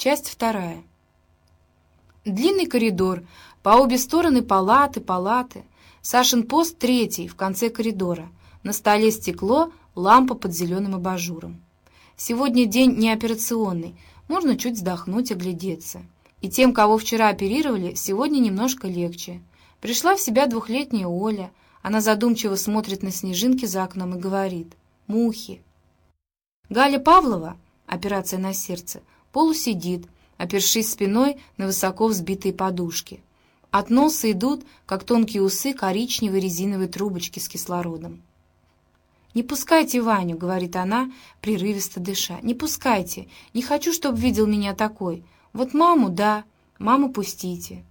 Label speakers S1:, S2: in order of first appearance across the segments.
S1: Часть вторая. Длинный коридор, по обе стороны палаты, палаты. Сашин пост третий, в конце коридора. На столе стекло, лампа под зеленым абажуром. Сегодня день неоперационный, можно чуть вздохнуть, оглядеться. И тем, кого вчера оперировали, сегодня немножко легче. Пришла в себя двухлетняя Оля. Она задумчиво смотрит на снежинки за окном и говорит «Мухи». Галя Павлова, операция на сердце, полусидит, опершись спиной на высоко взбитые подушки. От носа идут, как тонкие усы, коричневые резиновые трубочки с кислородом. «Не пускайте Ваню», — говорит она, прерывисто дыша. «Не пускайте. Не хочу, чтобы видел меня такой. Вот маму, да, маму пустите».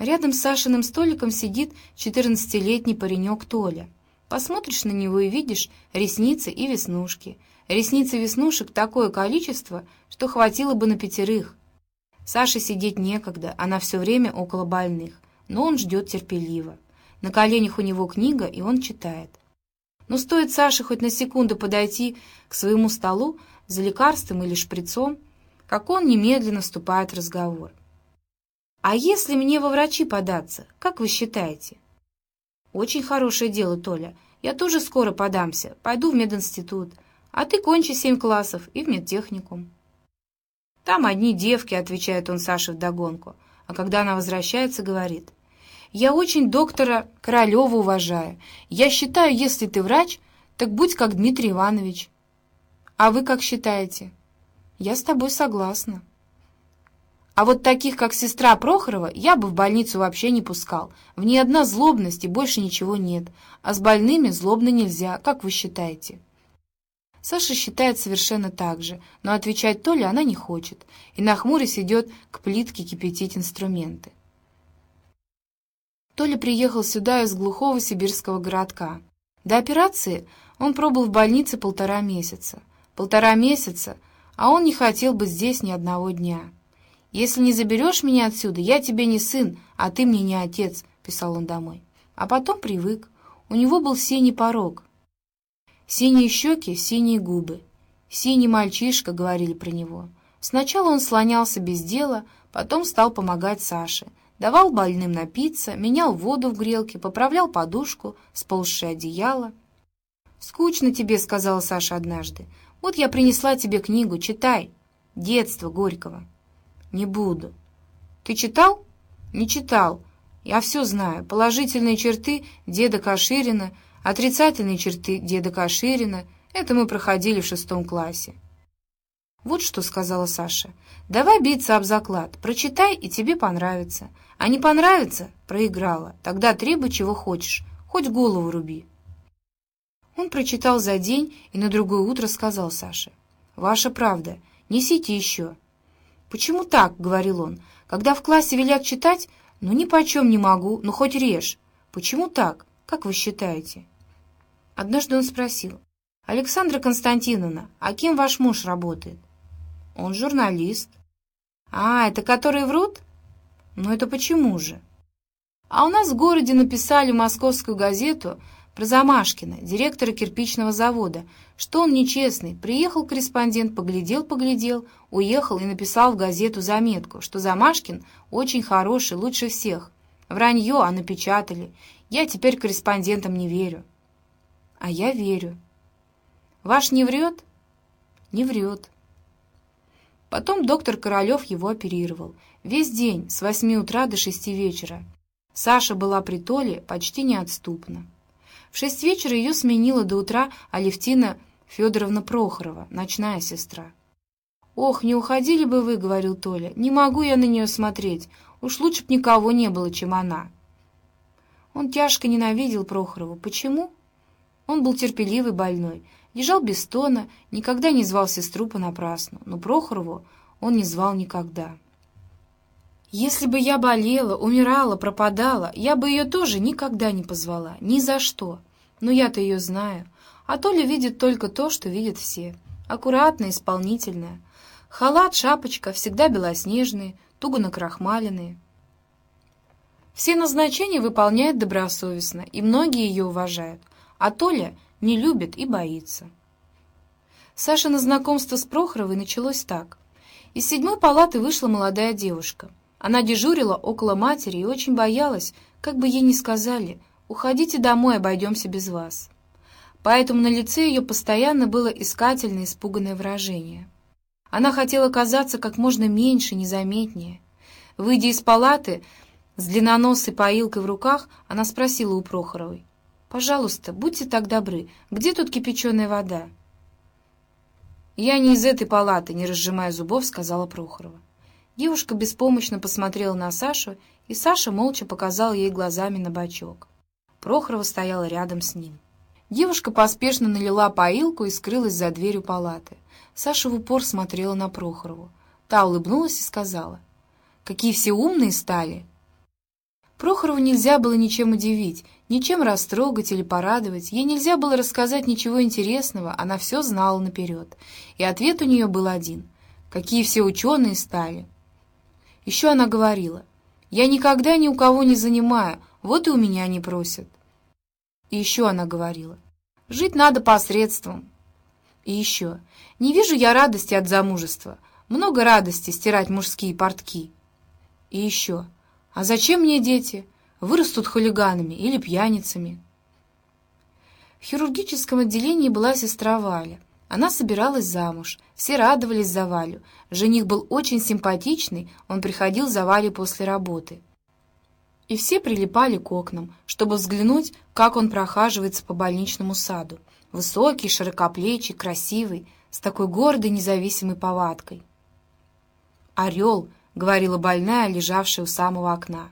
S1: Рядом с Сашиным столиком сидит четырнадцатилетний паренек Толя. Посмотришь на него и видишь ресницы и веснушки. Ресниц и веснушек такое количество, что хватило бы на пятерых. Саше сидеть некогда, она все время около больных, но он ждет терпеливо. На коленях у него книга, и он читает. Но стоит Саше хоть на секунду подойти к своему столу за лекарством или шприцом, как он немедленно вступает в разговор. «А если мне во врачи податься, как вы считаете?» «Очень хорошее дело, Толя. Я тоже скоро подамся, пойду в мединститут, а ты кончи семь классов и в медтехникум». «Там одни девки», — отвечает он Саше вдогонку, а когда она возвращается, говорит, «Я очень доктора Королева уважаю. Я считаю, если ты врач, так будь как Дмитрий Иванович». «А вы как считаете?» «Я с тобой согласна». А вот таких, как сестра Прохорова, я бы в больницу вообще не пускал. В ней одна злобность и больше ничего нет. А с больными злобно нельзя, как вы считаете?» Саша считает совершенно так же, но отвечать Толе она не хочет, и нахмурясь идет к плитке кипятить инструменты. Толя приехал сюда из глухого сибирского городка. До операции он пробыл в больнице полтора месяца. Полтора месяца, а он не хотел быть здесь ни одного дня. «Если не заберешь меня отсюда, я тебе не сын, а ты мне не отец», — писал он домой. А потом привык. У него был синий порог. Синие щеки, синие губы. «Синий мальчишка», — говорили про него. Сначала он слонялся без дела, потом стал помогать Саше. Давал больным напиться, менял воду в грелке, поправлял подушку, сползшее одеяло. «Скучно тебе», — сказала Саша однажды. «Вот я принесла тебе книгу, читай. Детство Горького». «Не буду». «Ты читал?» «Не читал. Я все знаю. Положительные черты деда Каширина, отрицательные черты деда Каширина — это мы проходили в шестом классе». «Вот что», — сказала Саша, — «давай биться об заклад, прочитай, и тебе понравится. А не понравится — проиграла. Тогда требуй, чего хочешь, хоть голову руби». Он прочитал за день и на другое утро сказал Саше, «Ваша правда, несите еще». «Почему так?» — говорил он. «Когда в классе велят читать, ну ни почем не могу, ну хоть режь. Почему так? Как вы считаете?» Однажды он спросил. «Александра Константиновна, а кем ваш муж работает?» «Он журналист». «А, это которые врут?» «Ну это почему же?» «А у нас в городе написали московскую газету про Замашкина, директора кирпичного завода, что он нечестный. Приехал корреспондент, поглядел-поглядел, уехал и написал в газету заметку, что Замашкин очень хороший, лучше всех. Вранье, а напечатали. Я теперь корреспондентам не верю. А я верю. Ваш не врет? Не врет. Потом доктор Королев его оперировал. Весь день, с восьми утра до шести вечера. Саша была при Толе почти неотступна. В шесть вечера ее сменила до утра Алевтина Федоровна Прохорова, ночная сестра. «Ох, не уходили бы вы», — говорил Толя. «Не могу я на нее смотреть. Уж лучше б никого не было, чем она». Он тяжко ненавидел Прохорову. Почему? Он был терпеливый больной, лежал без стона, никогда не звал сестру понапрасну, но Прохорову он не звал никогда. Если бы я болела, умирала, пропадала, я бы ее тоже никогда не позвала, ни за что. Но я-то ее знаю. А Толя видит только то, что видят все. Аккуратная, исполнительная. Халат, шапочка, всегда белоснежные, туго накрахмаленные. Все назначения выполняет добросовестно, и многие ее уважают. А Толя не любит и боится. Саша на знакомство с Прохоровой началось так. Из седьмой палаты вышла молодая девушка. Она дежурила около матери и очень боялась, как бы ей ни сказали, «Уходите домой, обойдемся без вас». Поэтому на лице ее постоянно было искательное, испуганное выражение. Она хотела казаться как можно меньше, незаметнее. Выйдя из палаты, с длинноносой поилкой в руках, она спросила у Прохоровой, «Пожалуйста, будьте так добры, где тут кипяченая вода?» «Я не из этой палаты», — не разжимая зубов, сказала Прохорова. Девушка беспомощно посмотрела на Сашу, и Саша молча показал ей глазами на бачок. Прохорова стояла рядом с ним. Девушка поспешно налила поилку и скрылась за дверью палаты. Саша в упор смотрела на Прохорову. Та улыбнулась и сказала, «Какие все умные стали!» Прохорову нельзя было ничем удивить, ничем растрогать или порадовать. Ей нельзя было рассказать ничего интересного, она все знала наперед. И ответ у нее был один. Какие все ученые стали! Еще она говорила, «Я никогда ни у кого не занимаю, вот и у меня не просят». И еще она говорила, «Жить надо посредством». И еще, «Не вижу я радости от замужества, много радости стирать мужские портки». И еще, «А зачем мне дети? Вырастут хулиганами или пьяницами». В хирургическом отделении была сестра Валя. Она собиралась замуж, все радовались за Валю. Жених был очень симпатичный, он приходил за Валей после работы и все прилипали к окнам, чтобы взглянуть, как он прохаживается по больничному саду. Высокий, широкоплечий, красивый, с такой гордой независимой повадкой. «Орел», — говорила больная, лежавшая у самого окна.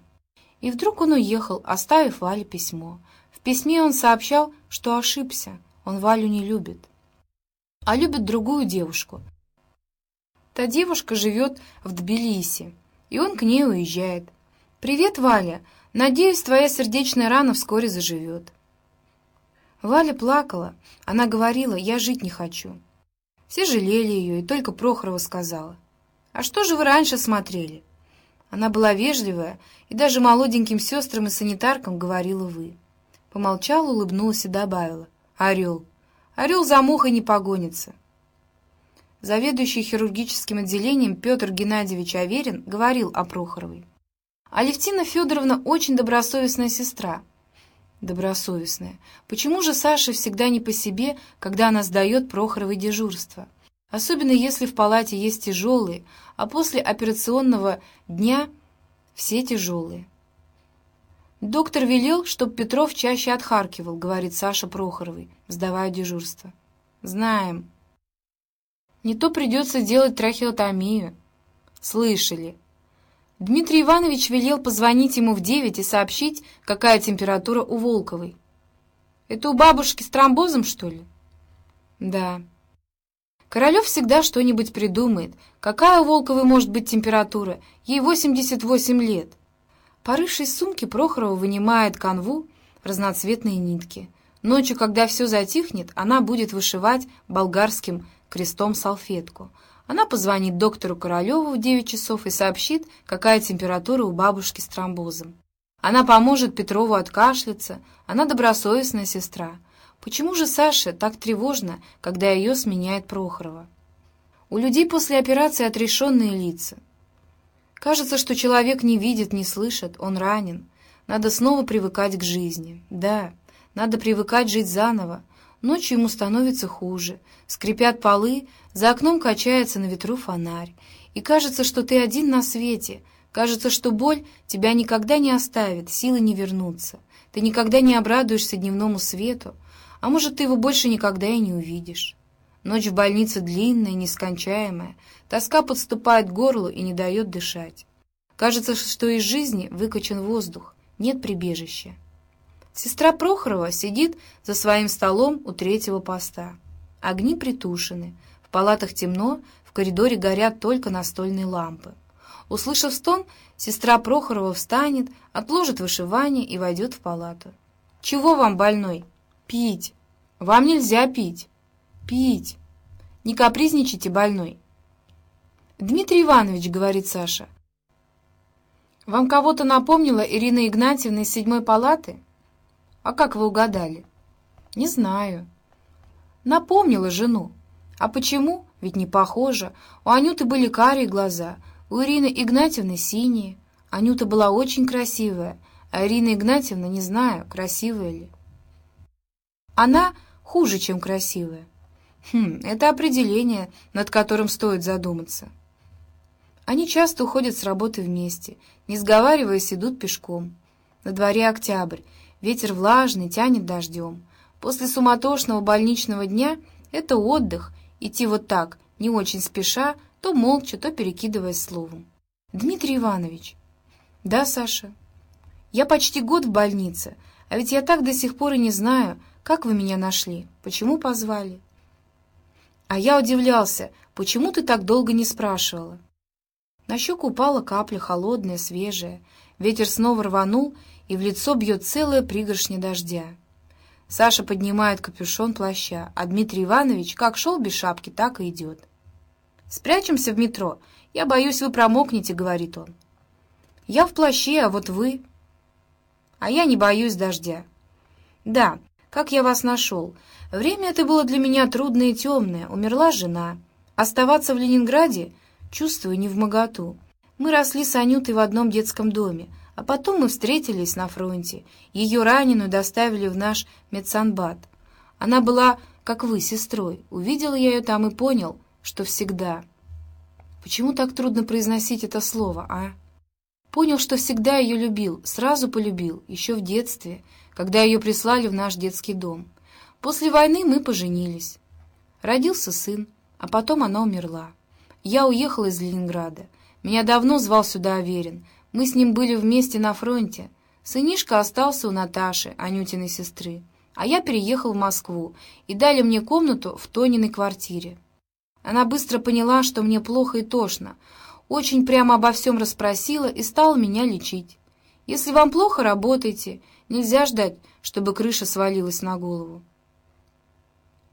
S1: И вдруг он уехал, оставив Вале письмо. В письме он сообщал, что ошибся, он Валю не любит, а любит другую девушку. Та девушка живет в Тбилиси, и он к ней уезжает. «Привет, Валя! Надеюсь, твоя сердечная рана вскоре заживет». Валя плакала. Она говорила, «Я жить не хочу». Все жалели ее, и только Прохорова сказала, «А что же вы раньше смотрели?» Она была вежливая, и даже молоденьким сестрам и санитаркам говорила «вы». Помолчала, улыбнулась и добавила, «Орел! Орел за мухой не погонится». Заведующий хирургическим отделением Петр Геннадьевич Аверин говорил о Прохоровой. Алевтина Федоровна очень добросовестная сестра. Добросовестная. Почему же Саша всегда не по себе, когда она сдает Прохоровой дежурство? Особенно если в палате есть тяжелые, а после операционного дня все тяжелые. «Доктор велел, чтоб Петров чаще отхаркивал», — говорит Саша Прохоровой, сдавая дежурство. «Знаем. Не то придется делать трахеотомию». «Слышали», Дмитрий Иванович велел позвонить ему в девять и сообщить, какая температура у Волковой. «Это у бабушки с тромбозом, что ли?» «Да». Королев всегда что-нибудь придумает. Какая у Волковой может быть температура? Ей 88 лет. Порывшись в сумке, Прохорова вынимает канву, разноцветные нитки. Ночью, когда все затихнет, она будет вышивать болгарским крестом салфетку — она позвонит доктору Королеву в 9 часов и сообщит, какая температура у бабушки с тромбозом. Она поможет Петрову откашляться, она добросовестная сестра. Почему же Саше так тревожно, когда ее сменяет Прохорова? У людей после операции отрешенные лица. Кажется, что человек не видит, не слышит, он ранен. Надо снова привыкать к жизни. Да, надо привыкать жить заново, Ночью ему становится хуже. Скрипят полы, за окном качается на ветру фонарь. И кажется, что ты один на свете. Кажется, что боль тебя никогда не оставит, силы не вернутся. Ты никогда не обрадуешься дневному свету, а может, ты его больше никогда и не увидишь. Ночь в больнице длинная, нескончаемая. Тоска подступает к горлу и не дает дышать. Кажется, что из жизни выкачан воздух, нет прибежища. Сестра Прохорова сидит за своим столом у третьего поста. Огни притушены, в палатах темно, в коридоре горят только настольные лампы. Услышав стон, сестра Прохорова встанет, отложит вышивание и войдет в палату. «Чего вам, больной?» «Пить!» «Вам нельзя пить!» «Пить!» «Не капризничайте, больной!» «Дмитрий Иванович», — говорит Саша, — «вам кого-то напомнила Ирина Игнатьевна из седьмой палаты?» «А как вы угадали?» «Не знаю». «Напомнила жену. А почему? Ведь не похоже. У Анюты были карие глаза, у Ирины Игнатьевны синие. Анюта была очень красивая, а Ирина Игнатьевна, не знаю, красивая ли. Она хуже, чем красивая. Хм, это определение, над которым стоит задуматься. Они часто уходят с работы вместе, не сговариваясь, идут пешком. На дворе октябрь, ветер влажный, тянет дождем. После суматошного больничного дня это отдых, идти вот так, не очень спеша, то молча, то перекидываясь словом. «Дмитрий Иванович». «Да, Саша». «Я почти год в больнице, а ведь я так до сих пор и не знаю, как вы меня нашли, почему позвали». А я удивлялся, почему ты так долго не спрашивала. На щеку упала капля, холодная, свежая. Ветер снова рванул, и в лицо бьет целая пригоршня дождя. Саша поднимает капюшон плаща, а Дмитрий Иванович как шел без шапки, так и идет. «Спрячемся в метро. Я боюсь, вы промокнете», — говорит он. «Я в плаще, а вот вы...» «А я не боюсь дождя». «Да, как я вас нашел. Время это было для меня трудное и темное. Умерла жена. Оставаться в Ленинграде, чувствую, не в моготу. Мы росли с Анютой в одном детском доме, а потом мы встретились на фронте. Ее раненую доставили в наш медсанбат. Она была, как вы, сестрой. Увидел я ее там и понял, что всегда. Почему так трудно произносить это слово, а? Понял, что всегда ее любил, сразу полюбил, еще в детстве, когда ее прислали в наш детский дом. После войны мы поженились. Родился сын, а потом она умерла. Я уехал из Ленинграда. Меня давно звал сюда Аверин. Мы с ним были вместе на фронте. Сынишка остался у Наташи, Анютиной сестры. А я переехал в Москву, и дали мне комнату в Тониной квартире. Она быстро поняла, что мне плохо и тошно, очень прямо обо всем расспросила и стала меня лечить. Если вам плохо, работайте. Нельзя ждать, чтобы крыша свалилась на голову.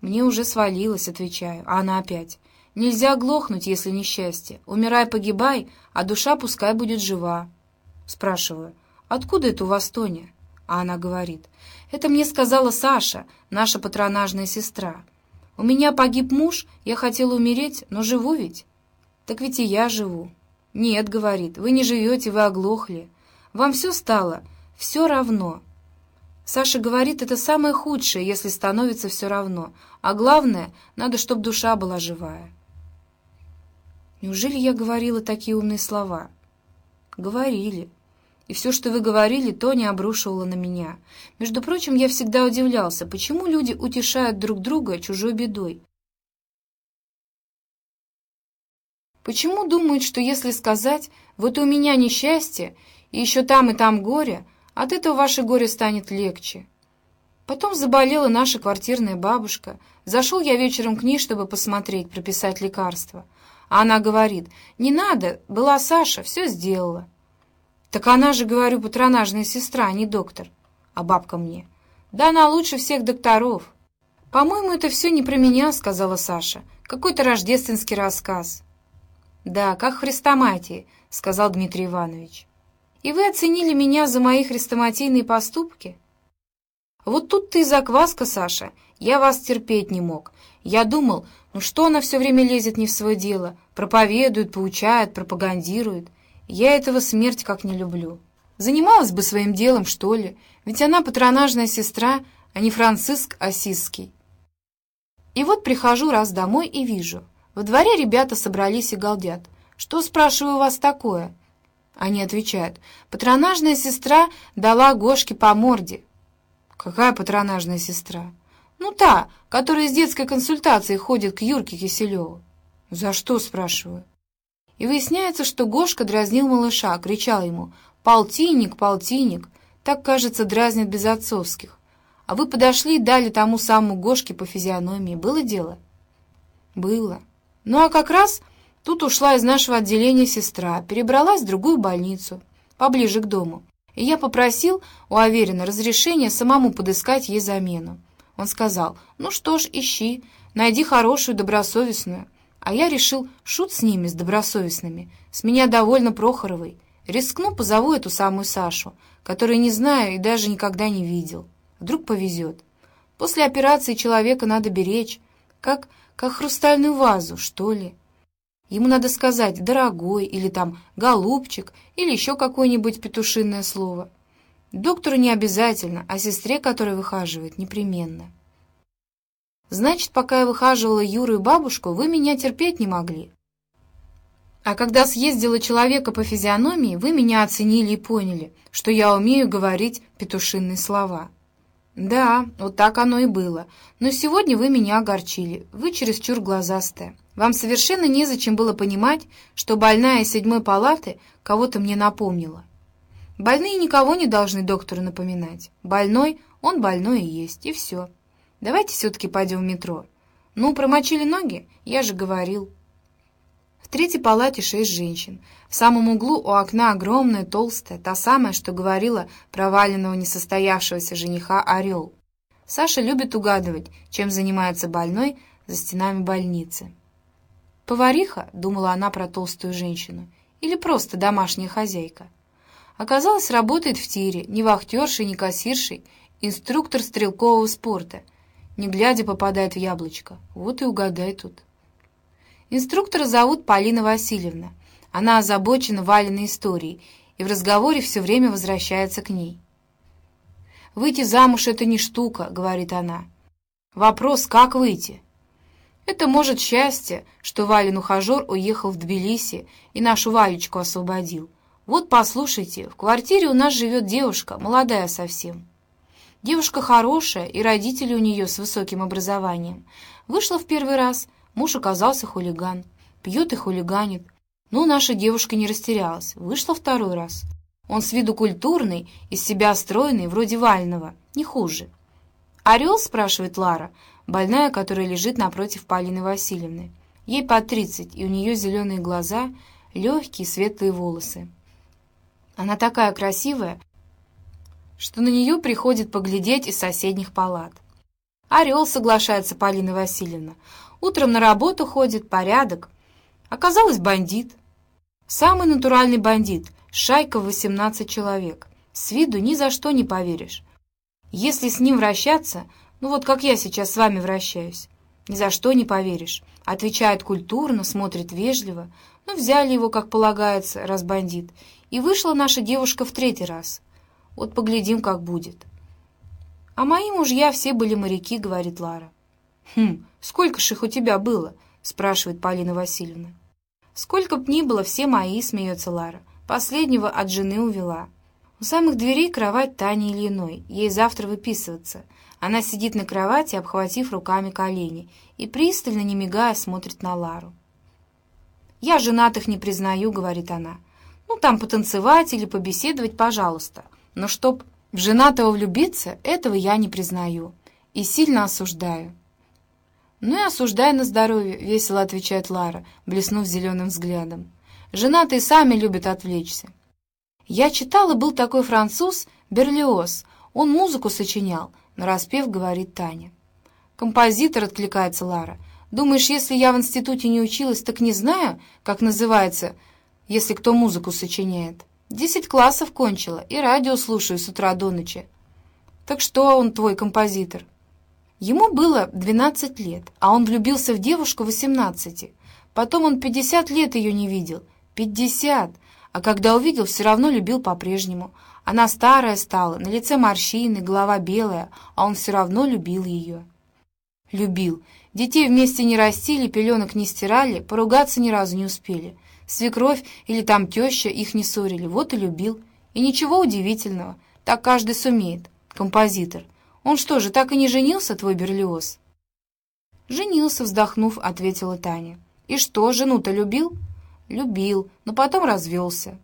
S1: «Мне уже свалилось», — отвечаю, а она опять. «Нельзя глохнуть, если несчастье. Умирай, погибай, а душа пускай будет жива». Спрашиваю, «Откуда это у вас, Тоня?» А она говорит, «Это мне сказала Саша, наша патронажная сестра. У меня погиб муж, я хотела умереть, но живу ведь». «Так ведь и я живу». «Нет», — говорит, — «вы не живете, вы оглохли. Вам все стало, все равно». Саша говорит, это самое худшее, если становится все равно. А главное, надо, чтобы душа была живая. Неужели я говорила такие умные слова? Говорили. И все, что вы говорили, то не обрушивало на меня. Между прочим, я всегда удивлялся, почему люди утешают друг друга чужой бедой. Почему думают, что если сказать «вот у меня несчастье, и еще там и там горе», от этого ваше горе станет легче. Потом заболела наша квартирная бабушка. Зашел я вечером к ней, чтобы посмотреть, прописать лекарства. А она говорит, не надо, была Саша, все сделала. Так она же, говорю, патронажная сестра, а не доктор. А бабка мне, да она лучше всех докторов. «По-моему, это все не про меня», — сказала Саша. «Какой-то рождественский рассказ». «Да, как Хрестоматии», — сказал Дмитрий Иванович. И вы оценили меня за мои хрестоматийные поступки? Вот тут ты и закваска, Саша. Я вас терпеть не мог. Я думал, ну что она все время лезет не в свое дело, проповедует, поучает, пропагандирует. Я этого смерть как не люблю. Занималась бы своим делом, что ли, ведь она патронажная сестра, а не Франциск Осиский. И вот прихожу раз домой и вижу. Во дворе ребята собрались и галдят. Что, спрашиваю, у вас такое? Они отвечают, патронажная сестра дала Гошке по морде. Какая патронажная сестра? Ну та, которая из детской консультации ходит к Юрке Киселеву. За что, спрашиваю? И выясняется, что Гошка дразнил малыша, кричал ему «Полтинник, полтинник!» Так, кажется, дразнят без отцовских. А вы подошли и дали тому самому Гошке по физиономии. Было дело? Было. Ну а как раз Тут ушла из нашего отделения сестра, перебралась в другую больницу, поближе к дому. И я попросил у Аверина разрешения самому подыскать ей замену. Он сказал, ну что ж, ищи, найди хорошую, добросовестную. А я решил, шут с ними, с добросовестными. С меня довольно Прохоровой. Рискну, позову эту самую Сашу, которую не знаю и даже никогда не видел. Вдруг повезет. После операции человека надо беречь, как как хрустальную вазу, что ли. Ему надо сказать «дорогой» или там «голубчик» или еще какое-нибудь петушиное слово. Доктору не обязательно, а сестре, которая выхаживает, непременно. Значит, пока я выхаживала Юру и бабушку, вы меня терпеть не могли. А когда съездила человека по физиономии, вы меня оценили и поняли, что я умею говорить петушиные слова. Да, вот так оно и было. Но сегодня вы меня огорчили. Вы чересчур глазастая. Вам совершенно незачем было понимать, что больная седьмой палаты кого-то мне напомнила. Больные никого не должны доктору напоминать. Больной, он больной и есть, и все. Давайте все-таки пойдем в метро. Ну, промочили ноги? Я же говорил. В третьей палате шесть женщин. В самом углу у окна огромная, толстая, та самая, что говорила проваленного несостоявшегося жениха Орел. Саша любит угадывать, чем занимается больной за стенами больницы. «Повариха?» — думала она про толстую женщину. «Или просто домашняя хозяйка?» Оказалось, работает в тире, ни вахтершей, ни кассиршей, инструктор стрелкового спорта. Не глядя, попадает в яблочко. Вот и угадай тут. Инструктора зовут Полина Васильевна. Она озабочена Валиной историей и в разговоре все время возвращается к ней. «Выйти замуж — это не штука», — говорит она. «Вопрос, как выйти?» Это может счастье, что Валин ухажер уехал в Тбилиси и нашу Валечку освободил. Вот послушайте, в квартире у нас живет девушка, молодая совсем. Девушка хорошая, и родители у нее с высоким образованием. Вышла в первый раз, муж оказался хулиган. Пьет и хулиганит. Но наша девушка не растерялась. Вышла второй раз. Он с виду культурный, из себя стройный, вроде Вального, не хуже. «Орел?» — спрашивает Лара, больная, которая лежит напротив Полины Васильевны. Ей по тридцать, и у нее зеленые глаза, легкие светлые волосы. Она такая красивая, что на нее приходит поглядеть из соседних палат. «Орел», — соглашается Полина Васильевна. «Утром на работу ходит, порядок. Оказалось, бандит. Самый натуральный бандит, шайка в 18 человек. С виду ни за что не поверишь. Если с ним вращаться, ну вот как я сейчас с вами вращаюсь, ни за что не поверишь. Отвечает культурно, смотрит вежливо. Ну, взяли его, как полагается, раз бандит, и вышла наша девушка в третий раз. Вот поглядим, как будет. «А мои мужья все были моряки», — говорит Лара. «Хм, сколько ж их у тебя было?» — спрашивает Полина Васильевна. «Сколько б ни было, все мои», — смеется Лара. «Последнего от жены увела». У самых дверей кровать Тани Ильиной. Ей завтра выписываться. Она сидит на кровати, обхватив руками колени, и пристально, не мигая, смотрит на Лару. «Я женатых не признаю», — говорит она. Ну, там потанцевать или побеседовать, пожалуйста. Но чтоб в женатого влюбиться, этого я не признаю. И сильно осуждаю. «Ну и осуждай на здоровье», — весело отвечает Лара, блеснув зеленым взглядом. «Женатые сами любят отвлечься». «Я читала, был такой француз Берлиоз. Он музыку сочинял», — нараспев говорит Таня. «Композитор», — откликается Лара. «Думаешь, если я в институте не училась, так не знаю, как называется если кто музыку сочиняет. Десять классов кончила и радио слушаю с утра до ночи. Так что он твой композитор? Ему было 12 лет, а он влюбился в девушку 18. Потом он 50 лет ее не видел. 50! А когда увидел, все равно любил по-прежнему. Она старая стала, на лице морщины, голова белая, а он все равно любил ее. Любил. Детей вместе не растили, пеленок не стирали, поругаться ни разу не успели. Свекровь или там теща их не ссорили, вот и любил. И ничего удивительного, так каждый сумеет. Композитор. Он что же, так и не женился, твой Берлиоз? Женился, вздохнув, ответила Таня. И что, жену-то любил? Любил, но потом развелся.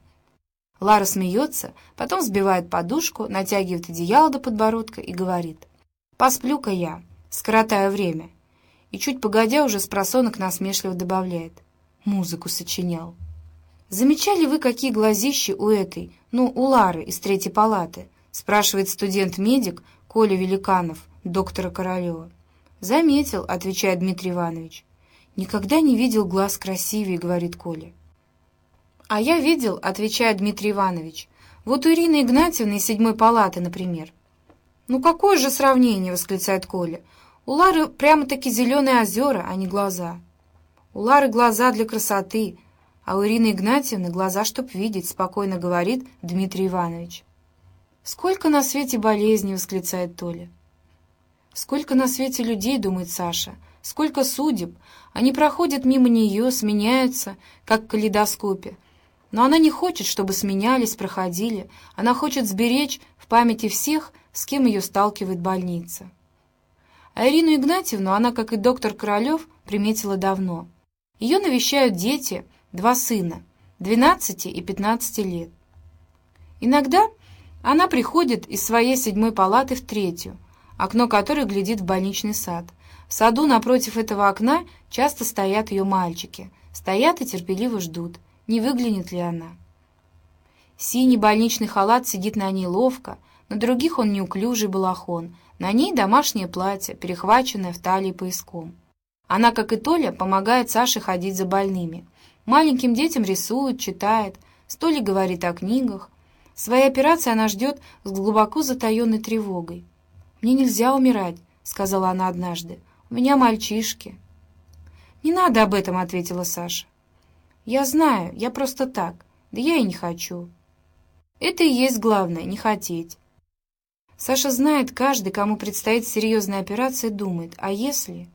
S1: Лара смеется, потом сбивает подушку, натягивает одеяло до подбородка и говорит. «Посплю-ка я, скоротаю время». И чуть погодя уже с просонок насмешливо добавляет музыку сочинял. «Замечали вы, какие глазищи у этой, ну, у Лары из третьей палаты?» — спрашивает студент-медик Коля Великанов, доктора Королева. «Заметил», — отвечает Дмитрий Иванович. «Никогда не видел глаз красивее», — говорит Коля. «А я видел», — отвечает Дмитрий Иванович. «Вот у Ирины Игнатьевны из седьмой палаты, например». «Ну какое же сравнение?» — восклицает Коля. У Лары прямо-таки зеленые озера, а не глаза. У Лары глаза для красоты, а у Ирины Игнатьевны глаза, чтоб видеть, спокойно говорит Дмитрий Иванович. «Сколько на свете болезней!» — восклицает Толя. «Сколько на свете людей!» — думает Саша. «Сколько судеб! Они проходят мимо нее, сменяются, как в калейдоскопе. Но она не хочет, чтобы сменялись, проходили. Она хочет сберечь в памяти всех, с кем ее сталкивает больница. А Ирину Игнатьевну она, как и доктор Королев, приметила давно. Ее навещают дети, два сына, 12 и 15 лет. Иногда она приходит из своей седьмой палаты в третью, окно которой глядит в больничный сад. В саду напротив этого окна часто стоят ее мальчики. Стоят и терпеливо ждут, не выглянет ли она. Синий больничный халат сидит на ней ловко, на других он неуклюжий балахон, на ней домашнее платье, перехваченное в талии пояском. Она, как и Толя, помогает Саше ходить за больными. Маленьким детям рисует, читает, Столи говорит о книгах. Своей операции она ждет с глубоко затаенной тревогой. «Мне нельзя умирать», — сказала она однажды. «У меня мальчишки». «Не надо об этом», — ответила Саша. «Я знаю, я просто так. Да я и не хочу». Это и есть главное — не хотеть. Саша знает, каждый, кому предстоит серьезная операция, думает, а если...